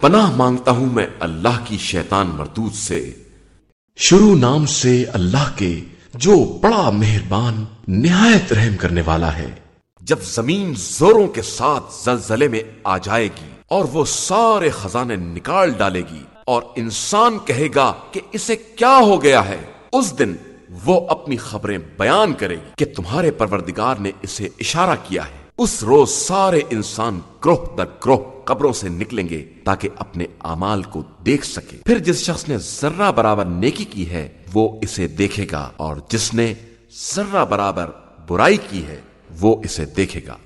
پناہ مانگتا ہوں میں اللہ کی شیطان مردود سے۔ شروع نام سے اللہ کے جو بڑا مہربان، نہایت رحم کرنے والا ہے۔ جب زمین زوروں کے ساتھ زلزلے میں آ جائے گی اور وہ سارے خزانے نکال ڈالے گی اور انسان کہے گا کہ اسے کیا ہو گیا ہے، اس دن وہ اپنی خبریں بیان کرے گی کہ تمہارے پروردگار نے اسے اشارہ کیا ہے۔ اس روز سارے انسان گروہ در گروہ قبروں سے نکلیں گے تاکہ اپنے اعمال کو دیکھ سکے۔ پھر جس شخص نے ذرہ برابر نیکی کی ہے، وہ اسے دیکھے گا اور جس نے ذرہ برابر برائی کی ہے، وہ اسے دیکھے گا۔